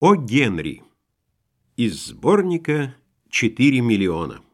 О Генри из сборника «Четыре миллиона».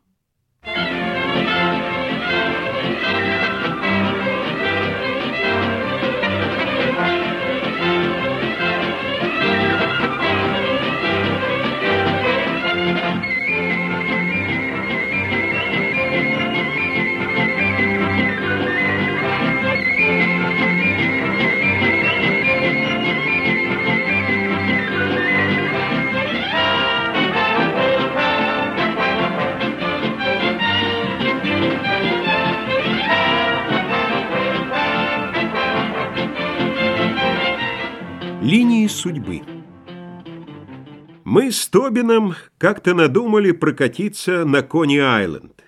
Линии судьбы Мы с Тобином как-то надумали прокатиться на Кони-Айленд.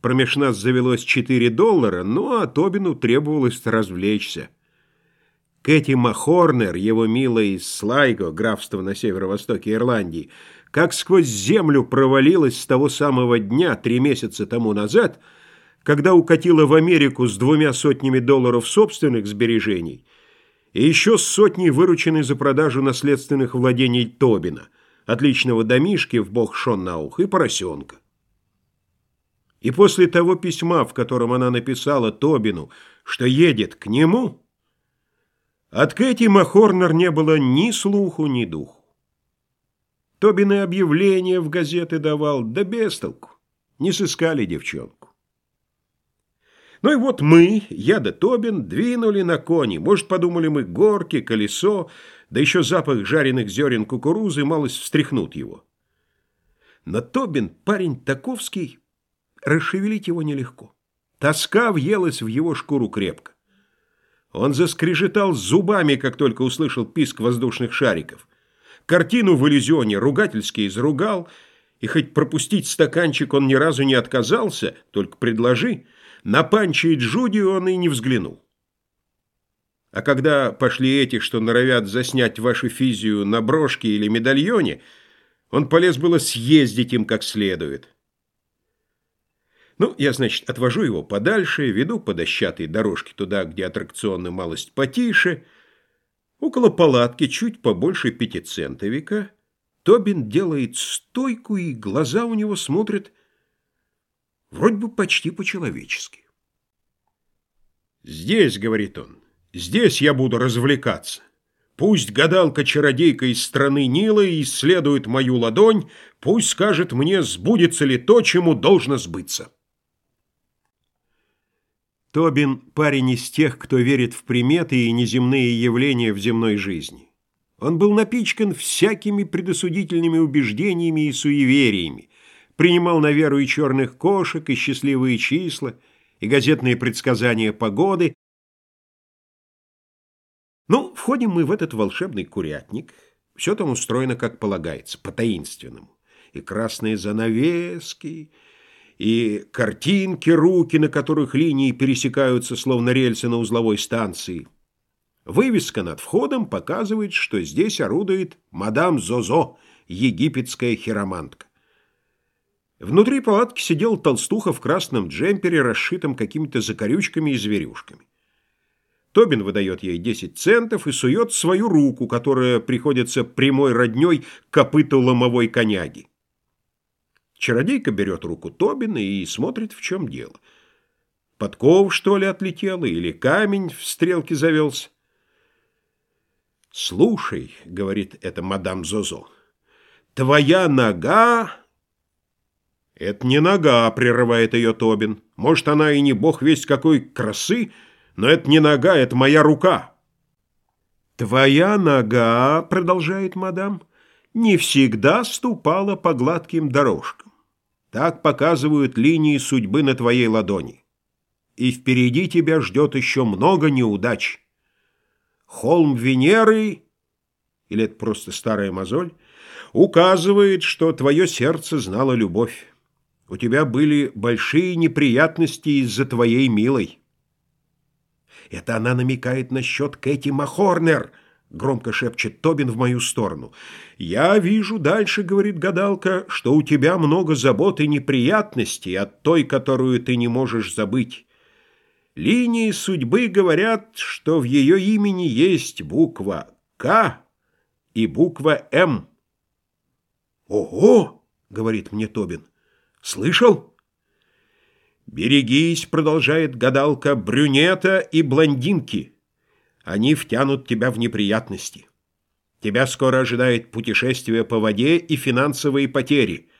Промеж нас завелось 4 доллара, ну а Тобину требовалось развлечься. Кэти Махорнер, его милая из Слайго, графства на северо-востоке Ирландии, как сквозь землю провалилась с того самого дня, три месяца тому назад, когда укатила в Америку с двумя сотнями долларов собственных сбережений – и еще сотни вырученной за продажу наследственных владений Тобина, отличного домишки в бог Шоннаух и поросенка. И после того письма, в котором она написала Тобину, что едет к нему, от Кэти Махорнер не было ни слуху, ни духу. Тобин и объявления в газеты давал, да без толку, не сыскали девчонку. Ну и вот мы, я да Тобин, двинули на кони. Может, подумали мы, горки, колесо, да еще запах жареных зерен кукурузы малость встряхнут его. Но Тобин, парень таковский, расшевелить его нелегко. Тоска въелась в его шкуру крепко. Он заскрежетал зубами, как только услышал писк воздушных шариков. Картину в иллюзионе ругательски изругал, и хоть пропустить стаканчик он ни разу не отказался, только предложи — на Панча и Джуди он и не взглянул. А когда пошли эти, что норовят заснять вашу физию на брошке или медальоне, он полез было съездить им как следует. Ну, я, значит, отвожу его подальше, веду по дощатой дорожке туда, где аттракционы малость потише. Около палатки, чуть побольше пятицентовика, Тобин делает стойку, и глаза у него смотрят Вроде бы почти по-человечески. «Здесь, — говорит он, — здесь я буду развлекаться. Пусть гадалка-чародейка из страны Нила исследует мою ладонь, пусть скажет мне, сбудется ли то, чему должно сбыться». Тобин – парень из тех, кто верит в приметы и неземные явления в земной жизни. Он был напичкан всякими предосудительными убеждениями и суевериями, принимал на веру и черных кошек, и счастливые числа, и газетные предсказания погоды. Ну, входим мы в этот волшебный курятник. Все там устроено, как полагается, по-таинственному. И красные занавески, и картинки, руки, на которых линии пересекаются, словно рельсы на узловой станции. Вывеска над входом показывает, что здесь орудует мадам Зозо, египетская хиромантка. Внутри палатки сидел толстуха в красном джемпере, расшитом какими-то закорючками и зверюшками. Тобин выдает ей 10 центов и сует свою руку, которая приходится прямой родней копыту ломовой коняги. Чародейка берет руку Тобина и смотрит, в чем дело. Подков, что ли, отлетела, или камень в стрелке завелся? «Слушай», — говорит эта мадам Зозо, — «твоя нога «Это не нога», — прерывает ее Тобин. «Может, она и не бог весть какой красы, но это не нога, это моя рука». «Твоя нога», — продолжает мадам, — «не всегда ступала по гладким дорожкам. Так показывают линии судьбы на твоей ладони. И впереди тебя ждет еще много неудач. Холм Венеры, или это просто старая мозоль, указывает, что твое сердце знало любовь. У тебя были большие неприятности из-за твоей милой. Это она намекает насчет Кэти Махорнер, громко шепчет Тобин в мою сторону. Я вижу дальше, говорит гадалка, что у тебя много забот и неприятностей от той, которую ты не можешь забыть. Линии судьбы говорят, что в ее имени есть буква «К» и буква «М». «Ого!» — говорит мне Тобин. «Слышал?» «Берегись», — продолжает гадалка, — «брюнета и блондинки. Они втянут тебя в неприятности. Тебя скоро ожидает путешествие по воде и финансовые потери.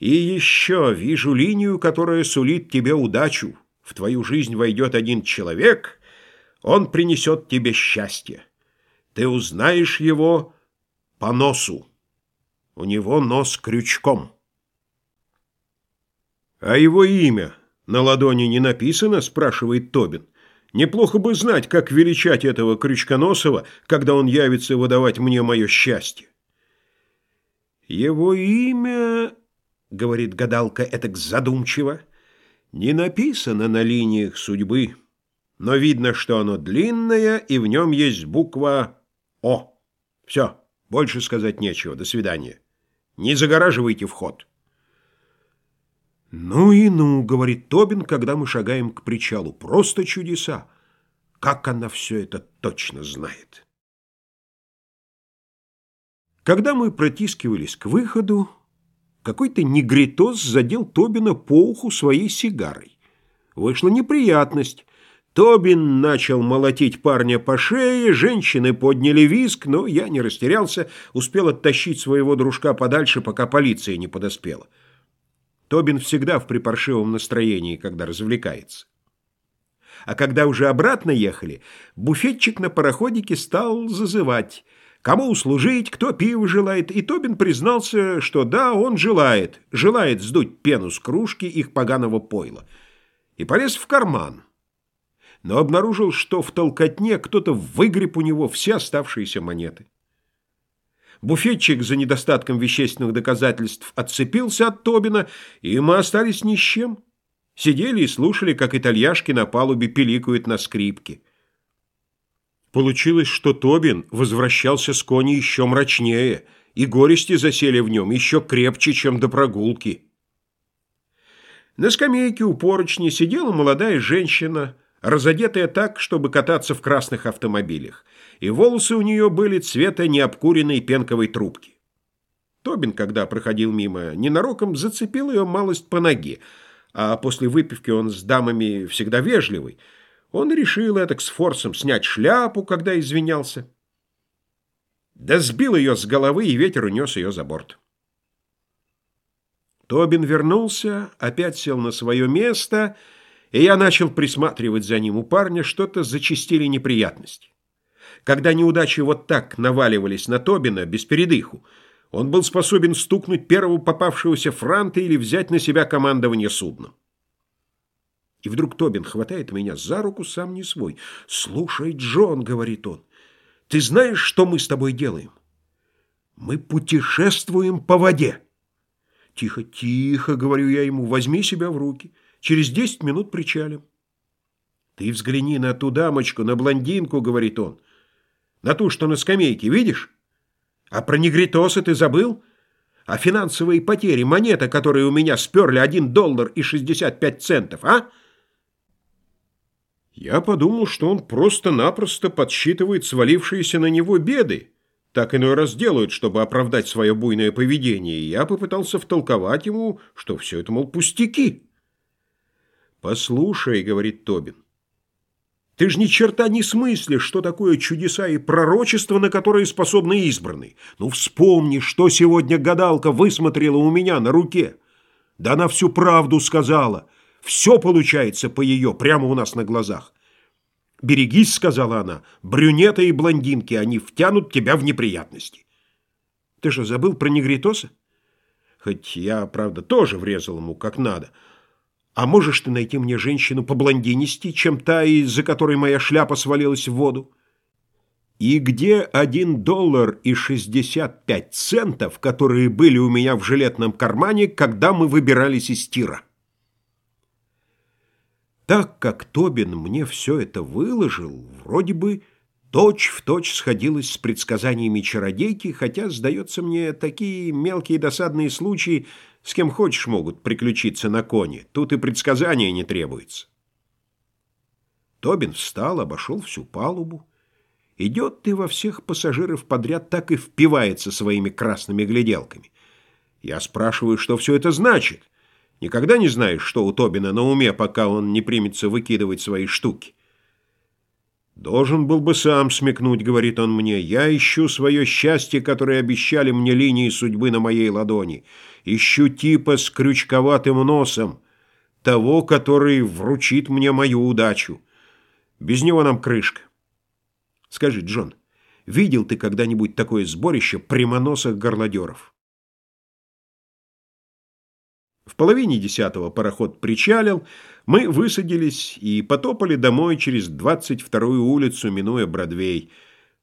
И еще вижу линию, которая сулит тебе удачу. В твою жизнь войдет один человек, он принесет тебе счастье. Ты узнаешь его по носу. У него нос крючком». «А его имя на ладони не написано?» – спрашивает Тобин. «Неплохо бы знать, как величать этого Крючконосова, когда он явится выдавать мне мое счастье». «Его имя...» — говорит гадалка этак задумчиво. «Не написано на линиях судьбы, но видно, что оно длинное, и в нем есть буква «О». Все, больше сказать нечего. До свидания. Не загораживайте вход». «Ну и ну», — говорит Тобин, когда мы шагаем к причалу. «Просто чудеса! Как она все это точно знает!» Когда мы протискивались к выходу, какой-то негритос задел Тобина по уху своей сигарой. Вышла неприятность. Тобин начал молотить парня по шее, женщины подняли виск, но я не растерялся, успел оттащить своего дружка подальше, пока полиция не подоспела. Тобин всегда в припаршивом настроении, когда развлекается. А когда уже обратно ехали, буфетчик на пароходике стал зазывать. Кому услужить, кто пиво желает, и Тобин признался, что да, он желает, желает сдуть пену с кружки их поганого пойла. И полез в карман. Но обнаружил, что в толкотне кто-то выгреб у него все оставшиеся монеты. Буфетчик за недостатком вещественных доказательств отцепился от Тобина, и мы остались ни с чем. Сидели и слушали, как итальяшки на палубе пиликают на скрипке. Получилось, что Тобин возвращался с кони еще мрачнее, и горести засели в нем еще крепче, чем до прогулки. На скамейке у поручни сидела молодая женщина, разодетая так, чтобы кататься в красных автомобилях и волосы у нее были цвета необкуренной пенковой трубки. Тобин, когда проходил мимо, ненароком зацепил ее малость по ноге, а после выпивки он с дамами всегда вежливый. Он решил это с форсом снять шляпу, когда извинялся. Да сбил ее с головы, и ветер унес ее за борт. Тобин вернулся, опять сел на свое место, я начал присматривать за ним. У парня что-то зачастили неприятности. Когда неудачи вот так наваливались на Тобина без передыху, он был способен стукнуть первого попавшегося франта или взять на себя командование судном. И вдруг Тобин хватает меня за руку, сам не свой. «Слушай, Джон», — говорит он, — «ты знаешь, что мы с тобой делаем? Мы путешествуем по воде». «Тихо, тихо», — говорю я ему, — «возьми себя в руки. Через десять минут причалим». «Ты взгляни на ту дамочку, на блондинку», — говорит он. На ту, что на скамейке, видишь? А про негритосы ты забыл? А финансовые потери, монета, которые у меня сперли один доллар и шестьдесят пять центов, а? Я подумал, что он просто-напросто подсчитывает свалившиеся на него беды. Так иной раз делают, чтобы оправдать свое буйное поведение, и я попытался втолковать ему, что все это, мол, пустяки. «Послушай», — говорит Тобин, ты же ни черта не смыслишь, что такое чудеса и пророчество, на которые способны избранные. Ну, вспомни, что сегодня гадалка высмотрела у меня на руке. Да она всю правду сказала. Все получается по ее, прямо у нас на глазах. «Берегись», — сказала она, — «брюнеты и блондинки, они втянут тебя в неприятности». Ты же забыл про негритоса? Хоть я, правда, тоже врезал ему как надо — а можешь ты найти мне женщину по блондинисти, чем та, из-за которой моя шляпа свалилась в воду? И где один доллар и шестьдесят пять центов, которые были у меня в жилетном кармане, когда мы выбирались из тира? Так как Тобин мне все это выложил, вроде бы точь-в-точь точь сходилось с предсказаниями чародейки, хотя, сдается мне, такие мелкие досадные случаи с кем хочешь могут приключиться на коне. Тут и предсказания не требуется. Тобин встал, обошел всю палубу Идет ты во всех пассажиров подряд, так и впивается своими красными гляделками. Я спрашиваю, что все это значит. Никогда не знаешь, что у Тобина на уме, пока он не примется выкидывать свои штуки. «Должен был бы сам смекнуть», — говорит он мне. «Я ищу свое счастье, которое обещали мне линии судьбы на моей ладони. Ищу типа с крючковатым носом, того, который вручит мне мою удачу. Без него нам крышка». Скажи, Джон, видел ты когда-нибудь такое сборище прямоносых горлодеров? В половине десятого пароход причалил, мы высадились и потопали домой через двадцать вторую улицу, минуя Бродвей.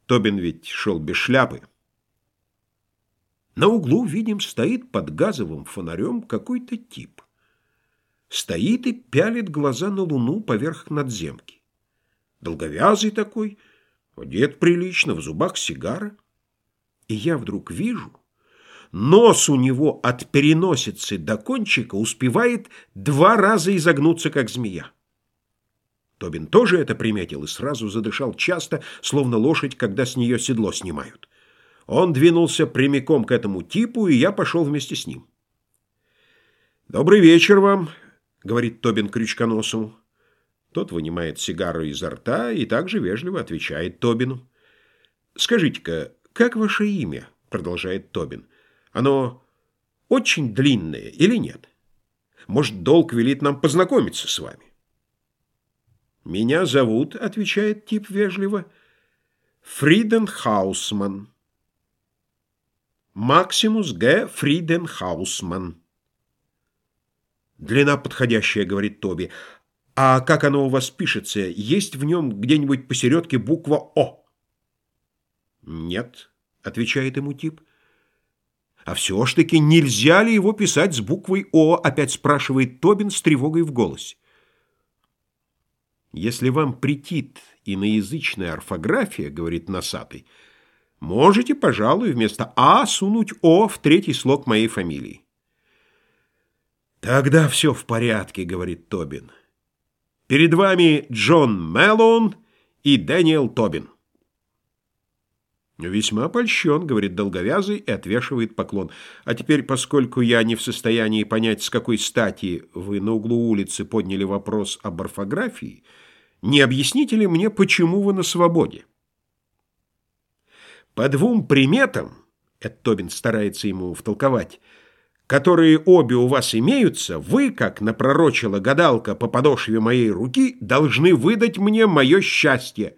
Тобин ведь шел без шляпы. На углу, видим, стоит под газовым фонарем какой-то тип. Стоит и пялит глаза на луну поверх надземки. Долговязый такой, одет прилично, в зубах сигара. И я вдруг вижу, Нос у него от переносицы до кончика успевает два раза изогнуться, как змея. Тобин тоже это приметил и сразу задышал часто, словно лошадь, когда с нее седло снимают. Он двинулся прямиком к этому типу, и я пошел вместе с ним. «Добрый вечер вам», — говорит Тобин крючконосому. Тот вынимает сигару изо рта и также вежливо отвечает Тобину. «Скажите-ка, как ваше имя?» — продолжает Тобин. Оно очень длинное или нет? Может, долг велит нам познакомиться с вами? «Меня зовут», — отвечает тип вежливо, — «Фриденхаусман». «Максимус Г. Фриденхаусман». «Длина подходящая», — говорит Тоби. «А как оно у вас пишется? Есть в нем где-нибудь посередке буква «О»?» «Нет», — отвечает ему тип. «А все ж таки нельзя ли его писать с буквой «О», опять спрашивает Тобин с тревогой в голосе. «Если вам претит иноязычная орфография, — говорит носатый, — можете, пожалуй, вместо «А» сунуть «О» в третий слог моей фамилии». «Тогда все в порядке», — говорит Тобин. «Перед вами Джон Мэллоун и Дэниел Тобин». «Весьма польщен», — говорит долговязый и отвешивает поклон. «А теперь, поскольку я не в состоянии понять, с какой стати вы на углу улицы подняли вопрос об орфографии, не объясните ли мне, почему вы на свободе?» «По двум приметам», — это Тобин старается ему втолковать, «которые обе у вас имеются, вы, как напророчила гадалка по подошве моей руки, должны выдать мне мое счастье»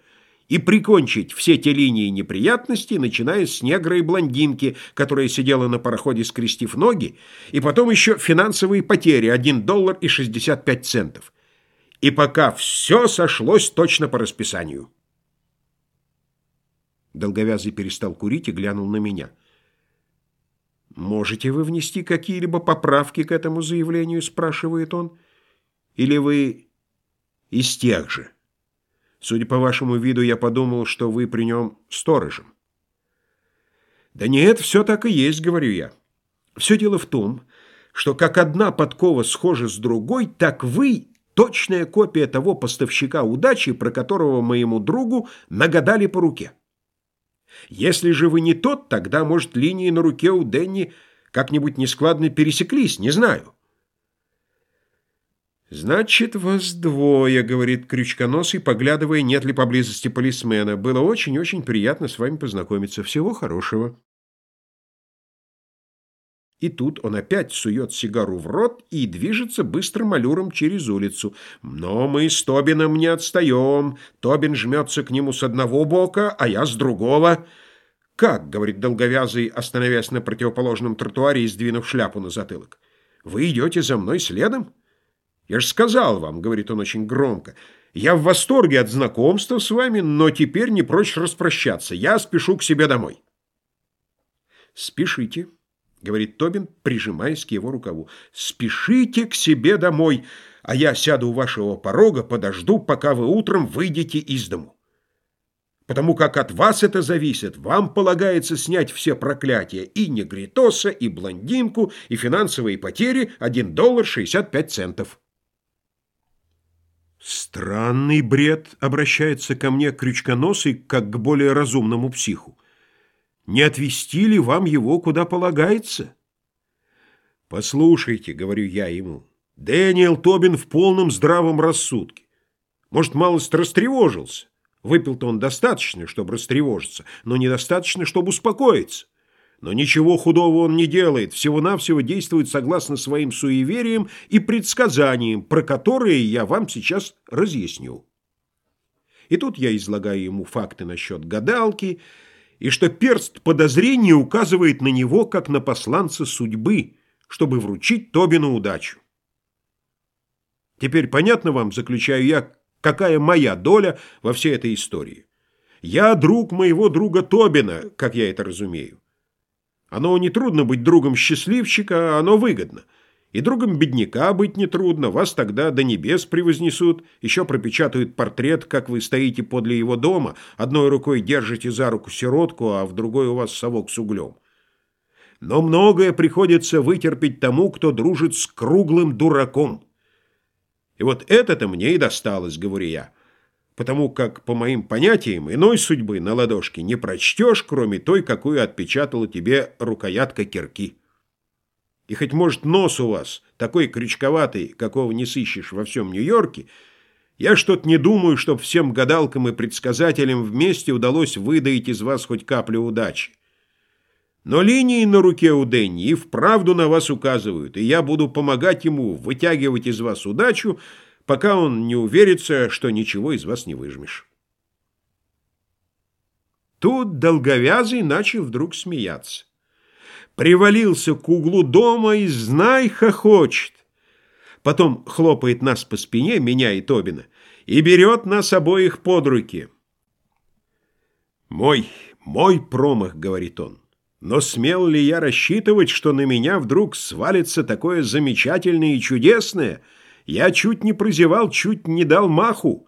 и прикончить все те линии неприятностей, начиная с негра и блондинки, которая сидела на пароходе, скрестив ноги, и потом еще финансовые потери – 1 доллар и 65 центов. И пока все сошлось точно по расписанию. Долговязый перестал курить и глянул на меня. «Можете вы внести какие-либо поправки к этому заявлению?» – спрашивает он. «Или вы из тех же?» Судя по вашему виду, я подумал, что вы при нем сторожем. Да нет, все так и есть, говорю я. Все дело в том, что как одна подкова схожа с другой, так вы точная копия того поставщика удачи, про которого моему другу нагадали по руке. Если же вы не тот, тогда, может, линии на руке у Денни как-нибудь нескладно пересеклись, не знаю. «Значит, вас двое», — говорит крючконосый, поглядывая, нет ли поблизости полисмена. «Было очень-очень приятно с вами познакомиться. Всего хорошего». И тут он опять сует сигару в рот и движется быстрым аллюром через улицу. Но мы с Тобином не отстаем. Тобин жмется к нему с одного бока, а я с другого. «Как?» — говорит долговязый, остановясь на противоположном тротуаре и сдвинув шляпу на затылок. «Вы идете за мной следом?» «Я же сказал вам», — говорит он очень громко, — «я в восторге от знакомства с вами, но теперь не прочь распрощаться. Я спешу к себе домой». «Спешите», — говорит Тобин, прижимаясь к его рукаву. «Спешите к себе домой, а я сяду у вашего порога, подожду, пока вы утром выйдете из дому. Потому как от вас это зависит, вам полагается снять все проклятия и негритоса, и блондинку, и финансовые потери 1 доллар 65 центов». Странный бред обращается ко мне крючконосый, как к более разумному психу. Не отвести ли вам его куда полагается? Послушайте, говорю я ему, Дэниел Тобин в полном здравом рассудке. Может, малость растревожился. Выпил-то он достаточно, чтобы растревожиться, но недостаточно, чтобы успокоиться. Но ничего худого он не делает, всего-навсего действует согласно своим суевериям и предсказаниям, про которые я вам сейчас разъясню. И тут я излагаю ему факты насчет гадалки, и что перст подозрения указывает на него, как на посланца судьбы, чтобы вручить Тобину удачу. Теперь понятно вам, заключаю я, какая моя доля во всей этой истории. Я друг моего друга Тобина, как я это разумею. Оно не трудно быть другом счастливчика, оно выгодно. И другом бедняка быть нетрудно, вас тогда до небес превознесут, еще пропечатают портрет, как вы стоите подле его дома, одной рукой держите за руку сиротку, а в другой у вас совок с углем. Но многое приходится вытерпеть тому, кто дружит с круглым дураком. И вот это-то мне и досталось, говорю я потому как, по моим понятиям, иной судьбы на ладошке не прочтешь, кроме той, какую отпечатала тебе рукоятка кирки. И хоть, может, нос у вас такой крючковатый, какого не сыщешь во всем Нью-Йорке, я что-то не думаю, чтоб всем гадалкам и предсказателям вместе удалось выдаить из вас хоть каплю удачи. Но линии на руке у Дэнни и вправду на вас указывают, и я буду помогать ему вытягивать из вас удачу, пока он не уверится, что ничего из вас не выжмешь. Тут долговязый начал вдруг смеяться. Привалился к углу дома и, знай, хохочет. Потом хлопает нас по спине, меня и Тобина, и берет нас обоих под руки. «Мой, мой промах», — говорит он. «Но смел ли я рассчитывать, что на меня вдруг свалится такое замечательное и чудесное?» Я чуть не прозевал, чуть не дал маху.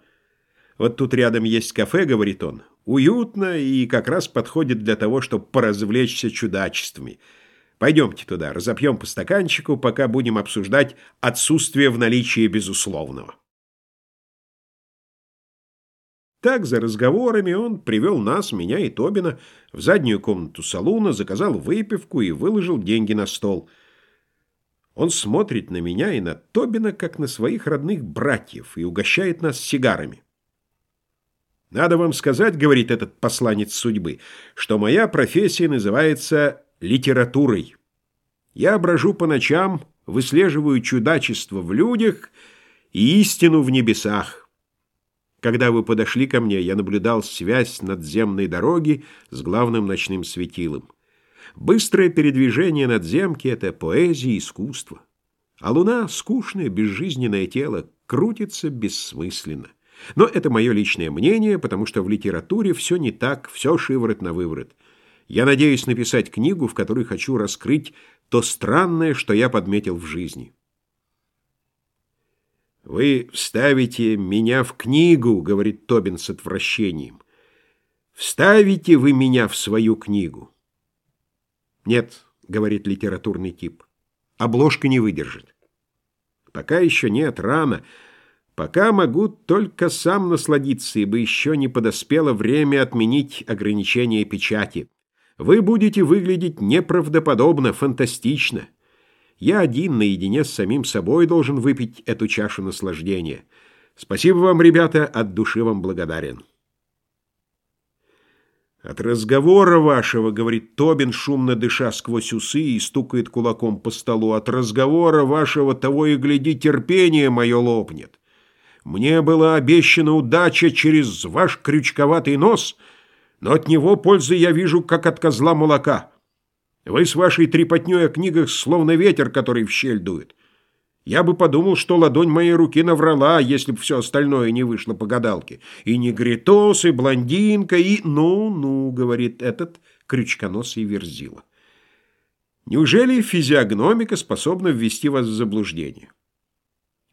Вот тут рядом есть кафе, говорит он. Уютно и как раз подходит для того, чтобы поразвлечься чудачествами. Пойдемте туда, разопьем по стаканчику, пока будем обсуждать отсутствие в наличии безусловного. Так, за разговорами, он привел нас, меня и Тобина, в заднюю комнату салуна, заказал выпивку и выложил деньги на стол — он смотрит на меня и на Тобина, как на своих родных братьев, и угощает нас сигарами. «Надо вам сказать, — говорит этот посланец судьбы, — что моя профессия называется литературой. Я брожу по ночам, выслеживаю чудачество в людях и истину в небесах. Когда вы подошли ко мне, я наблюдал связь надземной дороги с главным ночным светилом. Быстрое передвижение надземки — это поэзия и искусство. А луна — скучное, безжизненное тело, крутится бессмысленно. Но это мое личное мнение, потому что в литературе все не так, все шиворот на выворот. Я надеюсь написать книгу, в которой хочу раскрыть то странное, что я подметил в жизни. «Вы вставите меня в книгу», — говорит Тобин с отвращением. «Вставите вы меня в свою книгу». «Нет», — говорит литературный тип, — «обложка не выдержит». «Пока еще нет, рано. Пока могу только сам насладиться, ибо еще не подоспело время отменить ограничения печати. Вы будете выглядеть неправдоподобно, фантастично. Я один наедине с самим собой должен выпить эту чашу наслаждения. Спасибо вам, ребята, от души вам благодарен». «От разговора вашего, — говорит Тобин, шумно дыша сквозь усы и стукает кулаком по столу, — от разговора вашего того и гляди, терпение мое лопнет. Мне была обещана удача через ваш крючковатый нос, но от него пользы я вижу, как от козла молока. Вы с вашей трепотней о книгах словно ветер, который в щель дует. Я бы подумал, что ладонь моей руки наврала, если бы все остальное не вышло по гадалке. И негритос, и блондинка, и... Ну-ну, говорит этот крючконосый верзила. Неужели физиогномика способна ввести вас в заблуждение?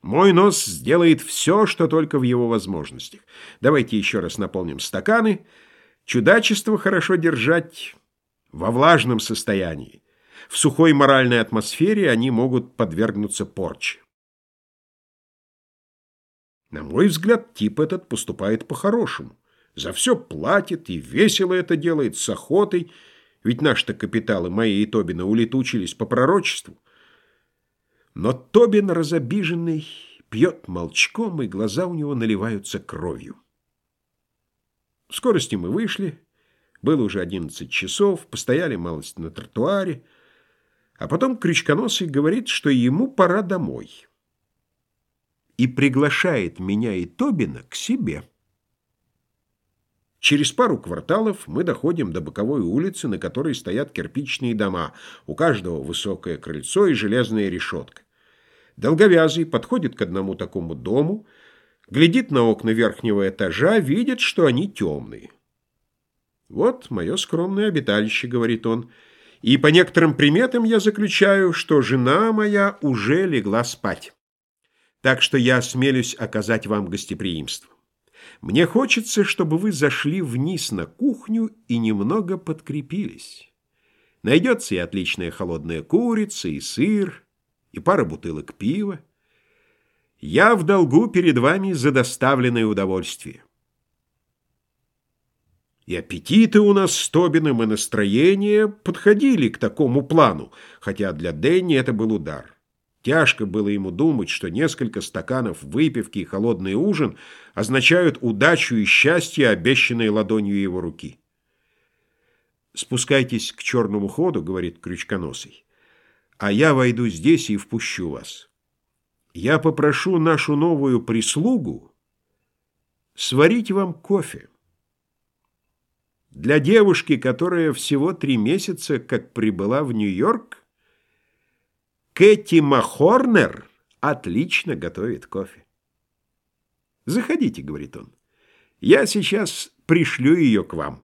Мой нос сделает все, что только в его возможностях. Давайте еще раз наполним стаканы. Чудачество хорошо держать во влажном состоянии. В сухой моральной атмосфере они могут подвергнуться порче. На мой взгляд, тип этот поступает по-хорошему. За все платит и весело это делает, с охотой, ведь наши-то капиталы, мои и Тобина, улетучились по пророчеству. Но Тобин, разобиженный, пьет молчком, и глаза у него наливаются кровью. В скорости мы вышли, было уже одиннадцать часов, постояли малость на тротуаре, а потом Крючконосый говорит, что ему пора домой и приглашает меня и Тобина к себе. Через пару кварталов мы доходим до боковой улицы, на которой стоят кирпичные дома, у каждого высокое крыльцо и железная решетка. Долговязый подходит к одному такому дому, глядит на окна верхнего этажа, видит, что они темные. «Вот мое скромное обиталище», — говорит он, — «и по некоторым приметам я заключаю, что жена моя уже легла спать» так что я осмелюсь оказать вам гостеприимство. Мне хочется, чтобы вы зашли вниз на кухню и немного подкрепились. Найдется и отличная холодная курица, и сыр, и пара бутылок пива. Я в долгу перед вами за доставленное удовольствие. И аппетиты у нас с Тобиным, и настроение подходили к такому плану, хотя для Дэнни это был удар. Тяжко было ему думать, что несколько стаканов выпивки и холодный ужин означают удачу и счастье, обещанные ладонью его руки. «Спускайтесь к черному ходу», — говорит Крючконосый, «а я войду здесь и впущу вас. Я попрошу нашу новую прислугу сварить вам кофе. Для девушки, которая всего три месяца как прибыла в Нью-Йорк, Кэти Махорнер отлично готовит кофе. «Заходите», — говорит он. «Я сейчас пришлю ее к вам».